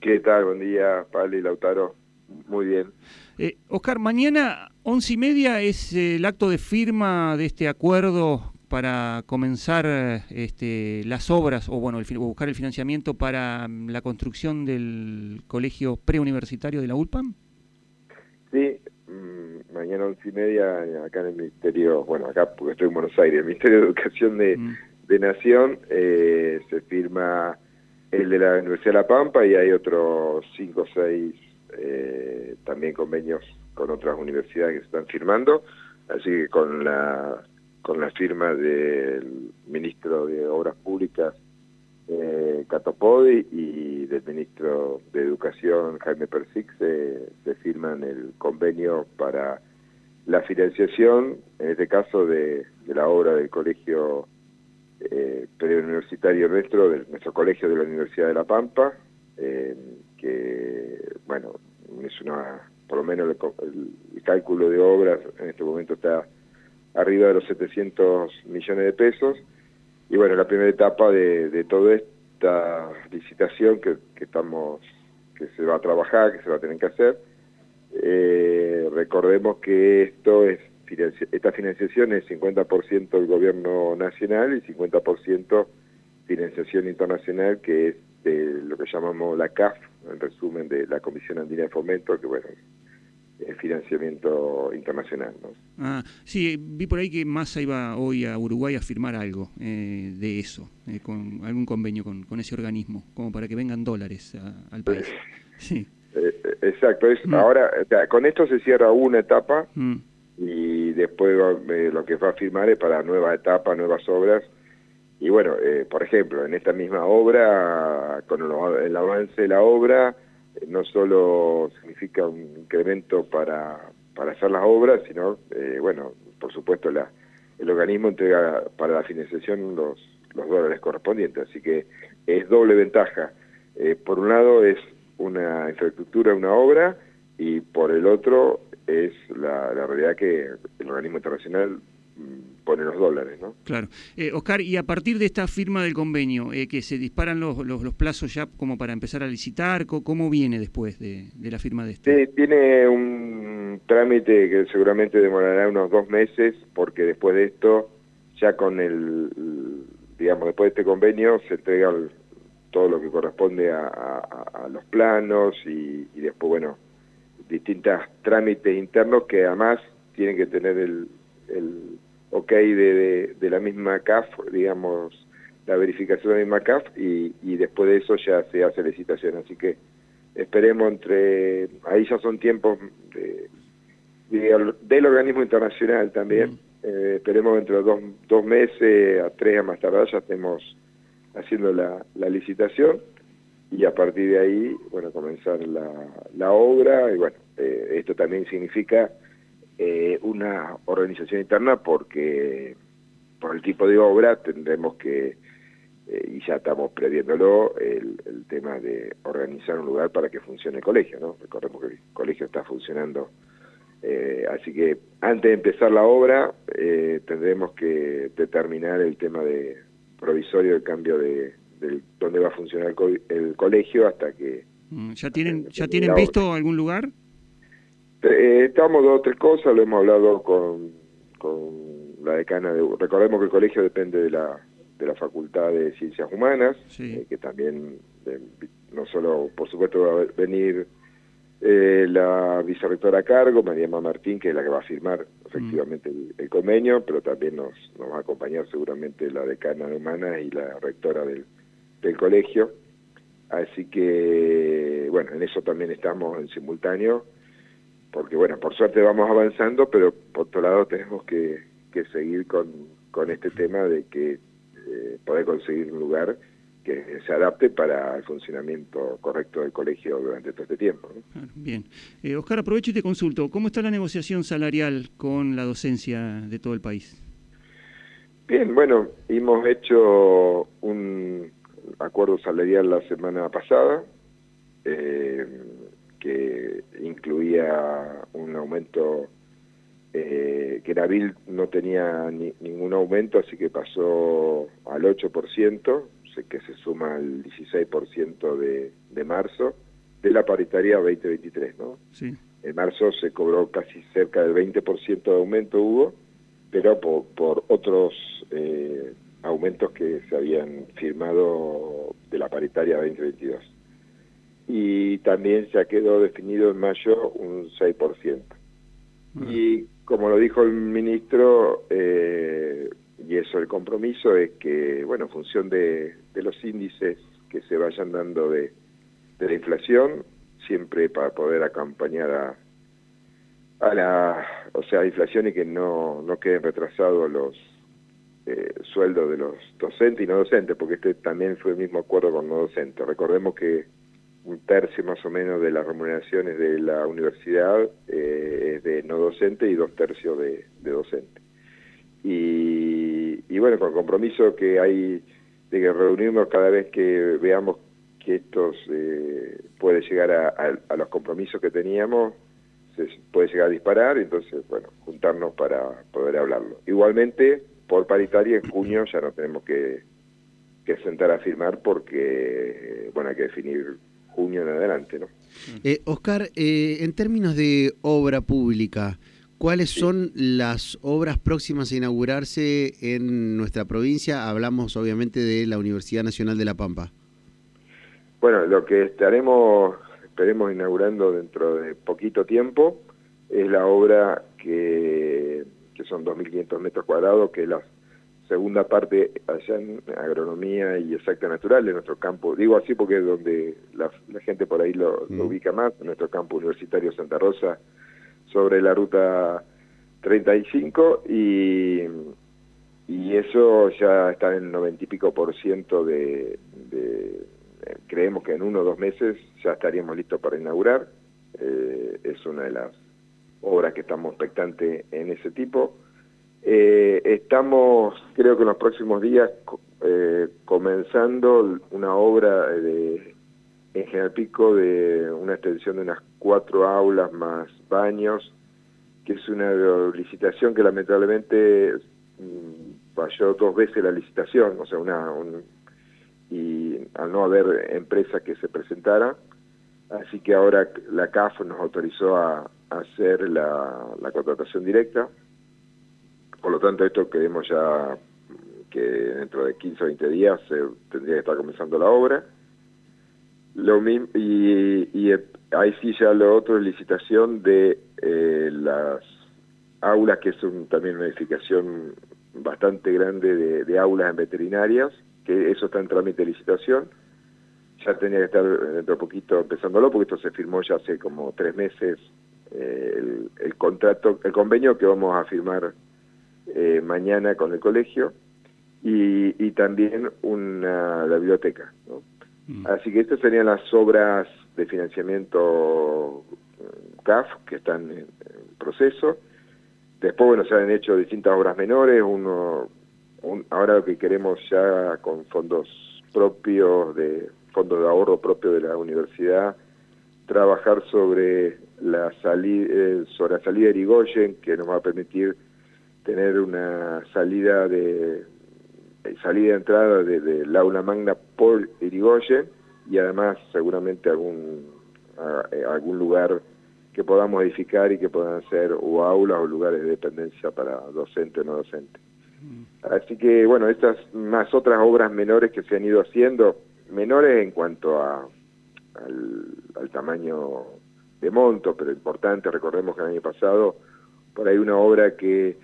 ¿Qué tal? Buen día, Pablo y Lautaro. Muy bien. Eh, Oscar, mañana once y media es el acto de firma de este acuerdo para comenzar este, las obras o bueno el, buscar el financiamiento para mm, la construcción del colegio preuniversitario de la ULPAM. Sí, mmm, mañana once y media acá en el Ministerio, bueno acá porque estoy en Buenos Aires, el Ministerio de Educación de, mm. de Nación eh, se firma el de la Universidad de La Pampa y hay otros cinco o seis eh, también convenios con otras universidades que se están firmando, así que con la con la firma del ministro de Obras Públicas eh, Catopodi y del ministro de Educación Jaime Persic se, se firman el convenio para la financiación, en este caso de, de la obra del colegio eh, preuniversitario nuestro, de nuestro colegio de la Universidad de La Pampa, eh, que, bueno, es una, por lo menos el, cálculo de obras en este momento está arriba de los 700 millones de pesos, y bueno, la primera etapa de, de toda esta licitación que, que, estamos, que se va a trabajar, que se va a tener que hacer, eh, recordemos que esto es esta financiación es 50% del gobierno nacional y 50% financiación internacional, que es de lo que llamamos la CAF, en resumen de la Comisión Andina de Fomento, que bueno, es financiamiento internacional. ¿no? Ah, sí, vi por ahí que Massa iba hoy a Uruguay a firmar algo eh, de eso, eh, con algún convenio con, con, ese organismo, como para que vengan dólares a, al país. Sí. Eh, exacto, es, mm. ahora con esto se cierra una etapa. Mm y después eh, lo que va a firmar es para nueva etapa, nuevas obras. Y bueno, eh, por ejemplo, en esta misma obra, con el, avance de la obra, eh, no solo significa un incremento para, para hacer las obras, sino, bueno, por supuesto, la, el organismo entrega para la financiación los, los dólares correspondientes. Así que es doble ventaja. por un lado es una infraestructura, una obra, y por el otro es la, realidad que el organismo internacional mm, pone los dólares, ¿no? Claro. Eh, Oscar, y a partir de esta firma del convenio, eh, que se disparan los, los, plazos ya como para empezar a licitar, ¿cómo viene después de, la firma de esto? tiene un trámite que seguramente demorará unos dos meses, porque después de esto, ya con el, digamos, después de este convenio, se entrega todo lo que corresponde a, los planos y, y después, bueno, distintos trámites internos que además tienen que tener el, el ok de, de, la misma CAF, digamos, la verificación de la misma CAF y, y después de eso ya se hace licitación. Así que esperemos entre, ahí ya son tiempos de, del organismo internacional también, mm. eh, esperemos entre dos, dos meses a tres a más tardar ya estemos haciendo la, la licitación y a partir de ahí, bueno, comenzar la, la obra y bueno, eh, esto también significa eh, una organización interna porque por el tipo de obra tendremos que, eh, y ya estamos previéndolo, el, el, tema de organizar un lugar para que funcione el colegio, ¿no? Recordemos que el colegio está funcionando, así que antes de empezar la obra tendremos que determinar el tema de provisorio del cambio de, de dónde va a funcionar el, colegio hasta que... Mm, ¿Ya tienen, ¿ya tienen visto algún lugar? Eh, estamos dos o tres cosas, lo hemos hablado con, con la decana de... Recordemos que el colegio depende de la, de la Facultad de Ciencias Humanas, eh, que también, no solo, por supuesto, va a venir eh, la vicerrectora a cargo, María Martín, que es la que va a firmar efectivamente el, convenio, pero también nos, nos va a acompañar seguramente la decana de Humanas y la rectora del, del colegio. Así que, bueno, en eso también estamos en simultáneo, porque, bueno, por suerte vamos avanzando, pero por otro lado tenemos que, que seguir con, con este tema de que eh, poder conseguir un lugar que se adapte para el funcionamiento correcto del colegio durante todo este tiempo. Bien. Eh, Oscar, aprovecho y te consulto. ¿Cómo está la negociación salarial con la docencia de todo el país? Bien, bueno, hemos hecho un acuerdo salarial la semana pasada, eh, que incluía un aumento eh, que Nabil no tenía ningún aumento, así que pasó al 8%, sé que se suma al 16% de, de marzo, de la paritaria 2023, ¿no? Sí. En marzo se cobró casi cerca del 20% de aumento hubo, pero por, otros eh, aumentos que se habían firmado de la paritaria 2022. Y también ya quedó definido en mayo un 6%. Y como lo dijo el ministro, eh, y eso el compromiso es que, bueno, en función de, los índices que se vayan dando de, la inflación, siempre para poder acompañar a, a la, o sea, inflación y que no, no queden retrasados los eh, sueldos de los docentes y no docentes, porque este también fue el mismo acuerdo con no docentes. Recordemos que un tercio más o menos de las remuneraciones de la universidad eh, es de no docente y dos tercios de, docente. Y, bueno, con compromiso que hay de que reunirnos cada vez que veamos que esto eh, puede llegar a, los compromisos que teníamos, se puede llegar a disparar, entonces, bueno, juntarnos para poder hablarlo. Igualmente, por paritaria, en junio ya no tenemos que, que sentar a firmar porque, bueno, hay que definir junio en adelante. ¿no? Eh, Oscar, eh, en términos de obra pública, ¿cuáles son las obras próximas a inaugurarse en nuestra provincia? Hablamos obviamente de la Universidad Nacional de La Pampa. Bueno, lo que estaremos, esperemos inaugurando dentro de poquito tiempo es la obra que son 2.500 metros cuadrados, que es la segunda parte allá en agronomía y exacta natural de nuestro campo. Digo así porque es donde la, gente por ahí lo, mm. ubica más, nuestro campo universitario Santa Rosa, sobre la ruta 35 y, y eso ya está en el noventa y pico por ciento de, creemos que en uno o dos meses ya estaríamos listos para inaugurar. Eh, es una de las obras que estamos expectantes en ese tipo. Eh, estamos, creo que en los próximos días, eh, comenzando una obra de, en General Pico de una extensión de unas cuatro aulas más baños, que es una licitación que lamentablemente mm, falló dos veces la licitación, o sea, una, y al no haber empresa que se presentara, así que ahora la CAF nos autorizó a, hacer la contratación directa por lo tanto, esto creemos ya que dentro de 15 o 20 días se tendría que estar comenzando la obra. Lo mismo, y, y, ahí sí ya lo otro es licitación de eh, las aulas, que es también una edificación bastante grande de, aulas en veterinarias, que eso está en trámite de licitación. Ya tenía que estar dentro de poquito empezándolo, porque esto se firmó ya hace como tres meses eh, el, el contrato, el convenio que vamos a firmar eh, mañana con el colegio y, también una la biblioteca. Mm. Así que estas serían las obras de financiamiento eh, CAF que están en, proceso. Después, bueno, se han hecho distintas obras menores. Uno, ahora lo que queremos ya con fondos propios, de fondos de ahorro propio de la universidad, trabajar sobre la salida, eh, sobre la salida de Irigoyen, que nos va a permitir tener una salida de salida de entrada del aula magna por Irigoyen y además seguramente algún eh, algún lugar que podamos edificar y que puedan ser o aulas o lugares de dependencia para docente o no docente. Mm. Así que bueno, estas más otras obras menores que se han ido haciendo, menores en cuanto a al, al tamaño de monto, pero importante, recordemos que el año pasado por ahí una obra que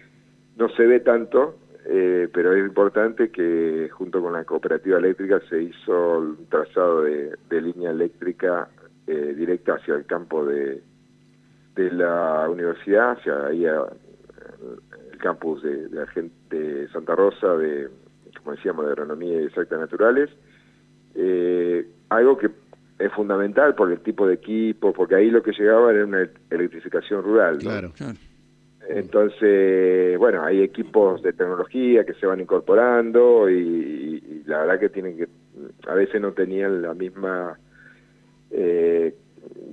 no se ve tanto, eh, pero es importante que junto con la cooperativa eléctrica se hizo un trazado de, línea eléctrica eh, directa hacia el campo de, de la universidad, hacia ahí el campus de, de, Santa Rosa, de, como decíamos, de agronomía y exactas naturales. Eh, algo que es fundamental por el tipo de equipo, porque ahí lo que llegaba era una electrificación rural. Claro, claro. Entonces, bueno, hay equipos de tecnología que se van incorporando y, la verdad que tienen que, a veces no tenían la misma, eh,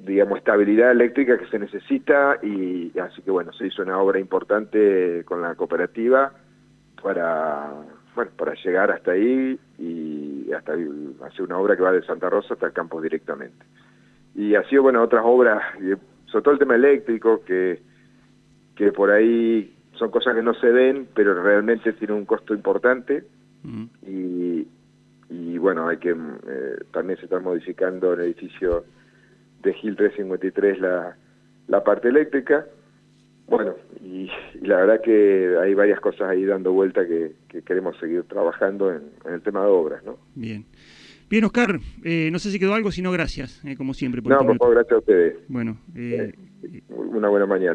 digamos, estabilidad eléctrica que se necesita y así que bueno, se hizo una obra importante con la cooperativa para, bueno, para llegar hasta ahí y hasta hacer una obra que va de Santa Rosa hasta el campo directamente. y así, bueno, otras obras, sobre todo el tema eléctrico, que, que por ahí son cosas que no se ven, pero realmente tienen un costo importante. y, y bueno, hay que eh, también se está modificando en el edificio de Gil 353 la, la parte eléctrica. Bueno, y, la verdad que hay varias cosas ahí dando vuelta que, queremos seguir trabajando en, el tema de obras, ¿no? Bien. Bien, Oscar, eh, no sé si quedó algo, sino gracias, eh, como siempre. Por no, por favor, gracias a ustedes. Bueno, una buena mañana.